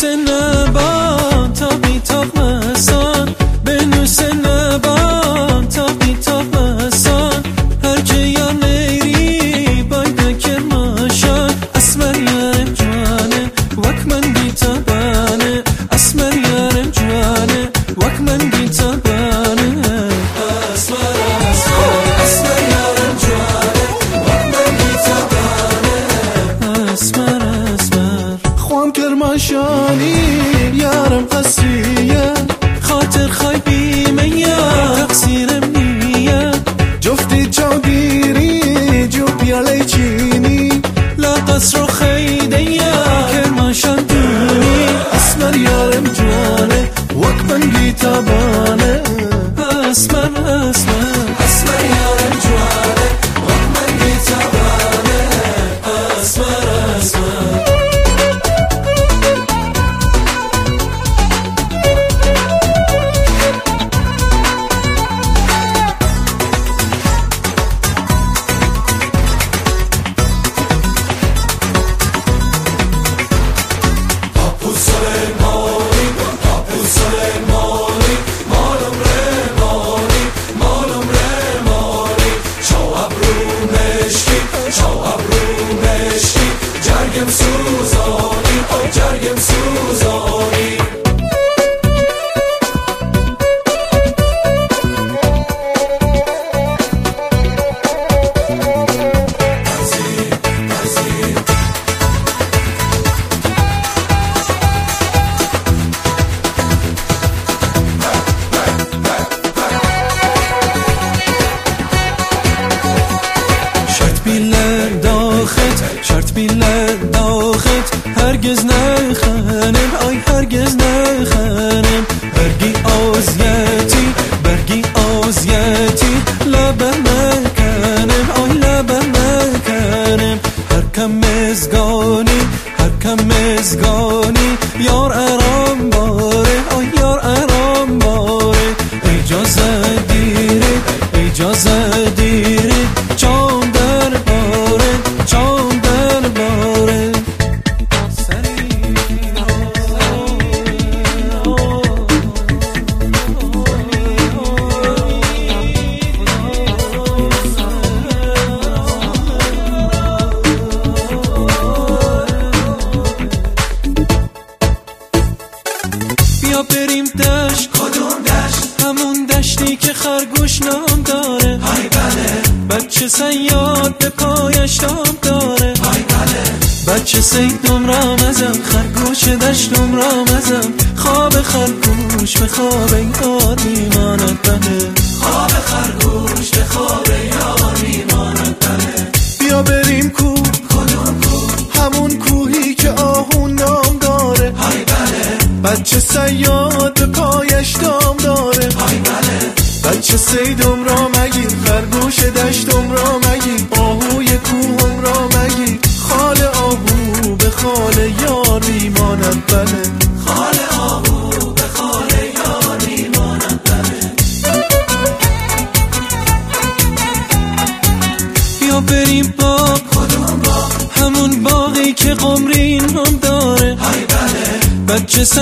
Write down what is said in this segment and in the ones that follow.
In the up. نشانی جرگم سوزانی آی جرگم سوزانی. شرط بیله داخت شرط بیله بچه سیدم رامزم خرگوش دشتم رامزم خواب خرگوش به خواب یار میماند بله خواب خرگوش به خواب یار میماند بله بیا بریم کو. کدوم کو؟ همون کوهی که آهون نام داره. های بله. بچه سیاد پایش دام داره. های بله. بچه سیدم را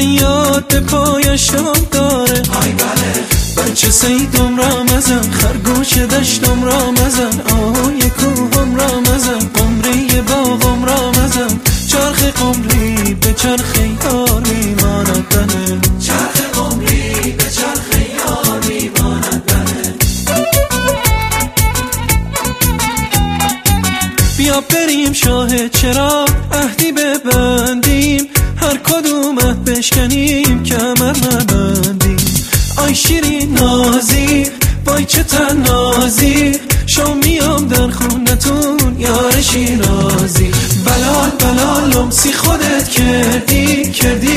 بچه سیاد به پایش دام داره. های بله. بچه سیدم را مزن خرگوش دشتم را مزن آهای کوهم را مزن قمری باغم را مزن. چرخ قمری به چرخ یار میماند بله چرخ قمری به چرخ یار میماند بیا بریم شاه چرا شو میام در خونتون. یار شیرازی. بلال بلال لمسی خودت کردی کردی.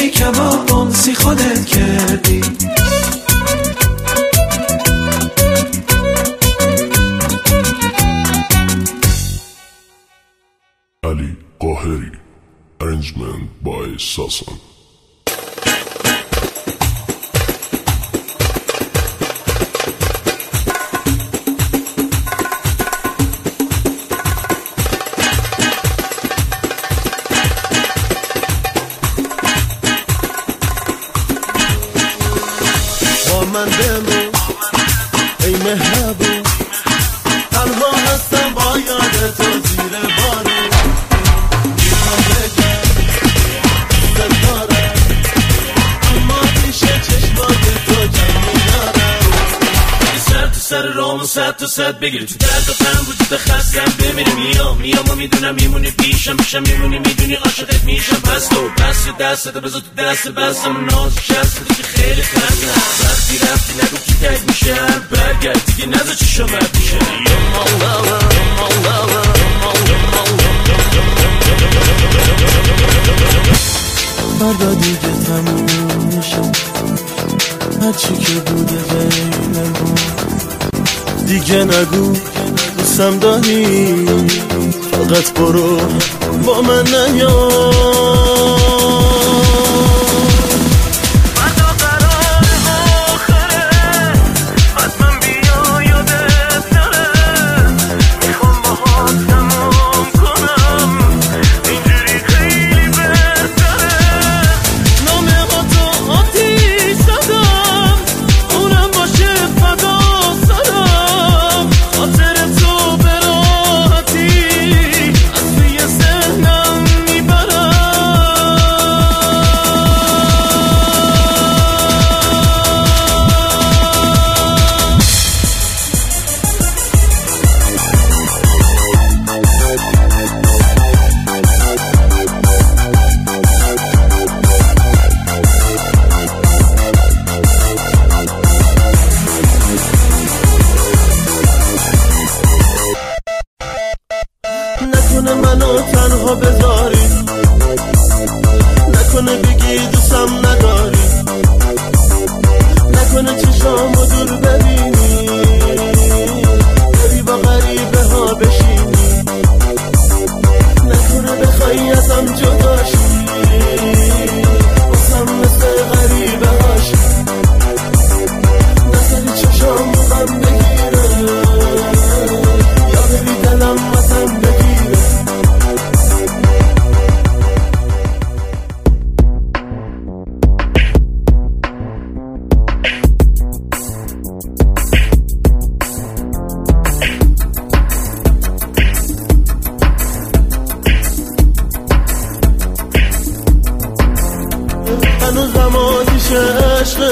سر تو رام و صد تو صد بگیری تو درد و غم وجود خستم بمیری میام میام و می‌دونم میمونی پیشم پیشم میمونی می‌دونی عاشقت میشم. پس تو پس دستت بذار تو دست بستم. ناز شست که خیلی خسته. وقتی رفتی نگو کی تک میشه. برگرد دیگه نزا چی شما مولا یا مولا فردا دیگه تموم میشه هرچی که بوده بینمون دیگه نگو دوستم داری؟ فقط برو با من نیار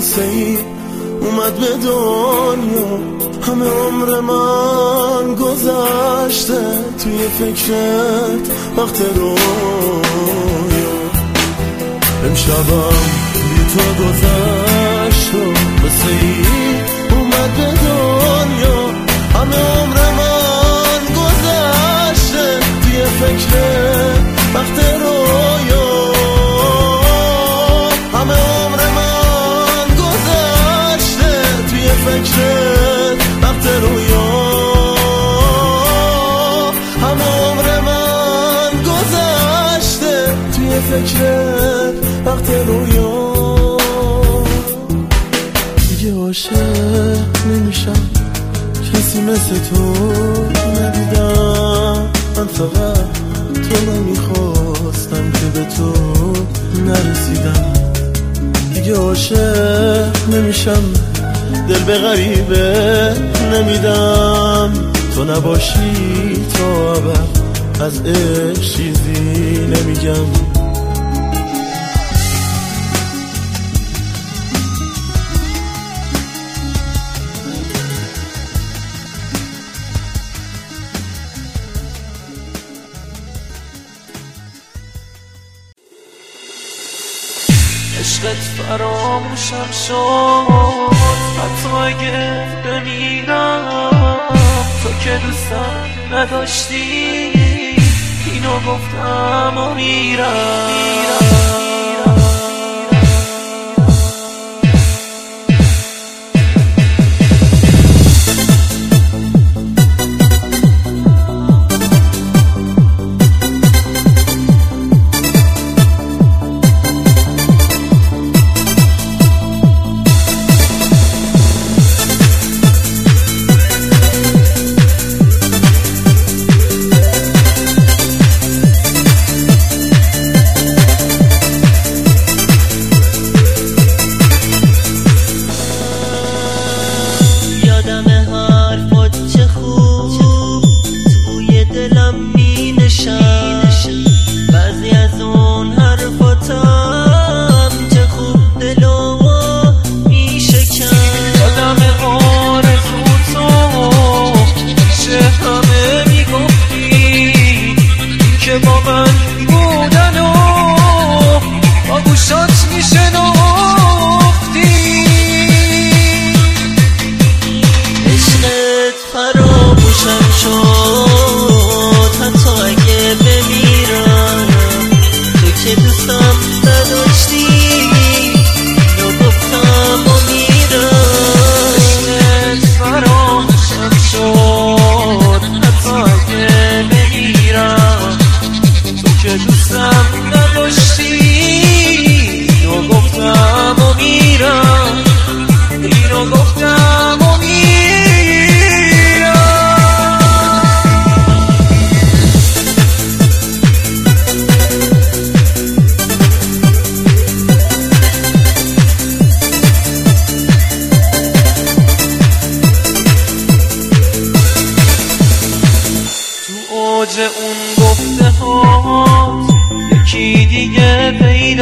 ای اومد به دنیا همه عمر من گذشته توی فکرت وقت رویا. امشبم بی تو گذاشتم قصه ای اومد به دنیا همه عمر من گذشته توی فکرت وقت فکرت وقت رویا. دیگه عاشق نمیشم. کسی مثل تو ندیدم. من فقط تو نمی‌خواستم که به تو نرسیدم. دیگه عاشق نمیشم. دل به غریبه نمیدم. تو نباشی تا از عشق چیزی نمیگم. فراموشم شد حتی اگه بمیرم؟ تو که دوستم نداشتی اینو گفتم و میرم.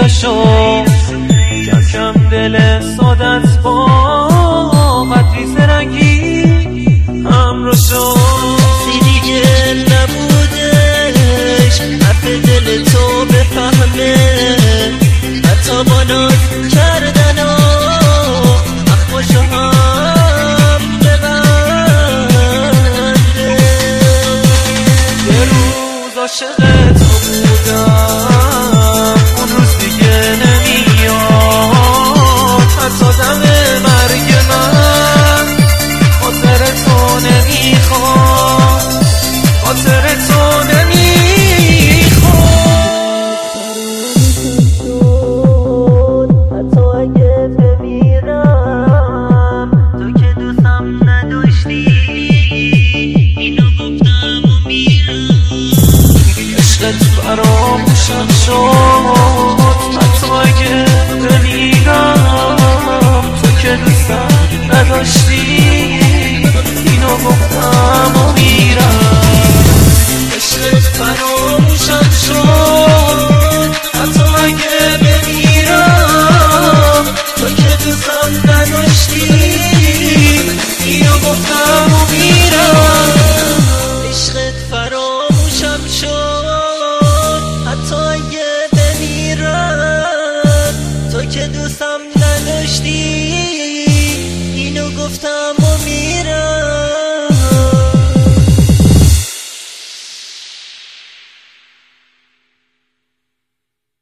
دیگه